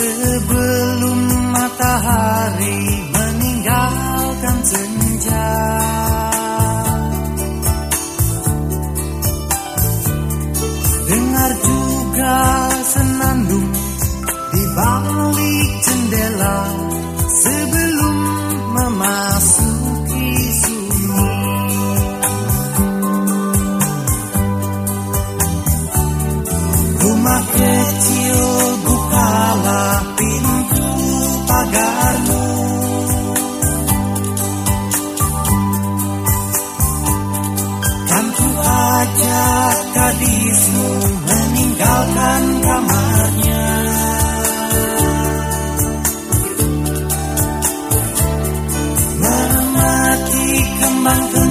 sebelum matahari Kamu, Kan ku ajak gadismu meninggalkan kamarnya. Menemati kembang kembang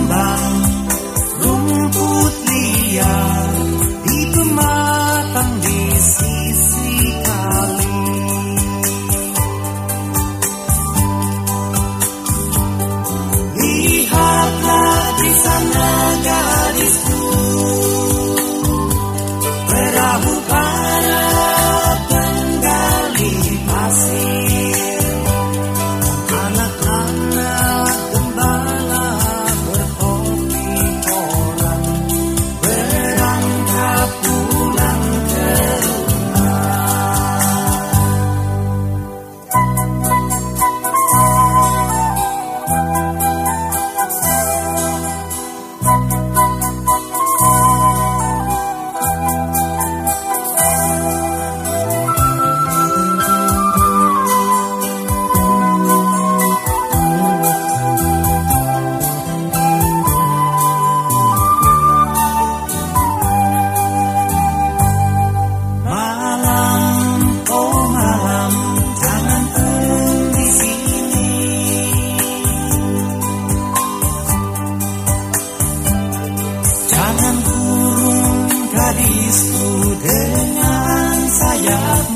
dengan sayap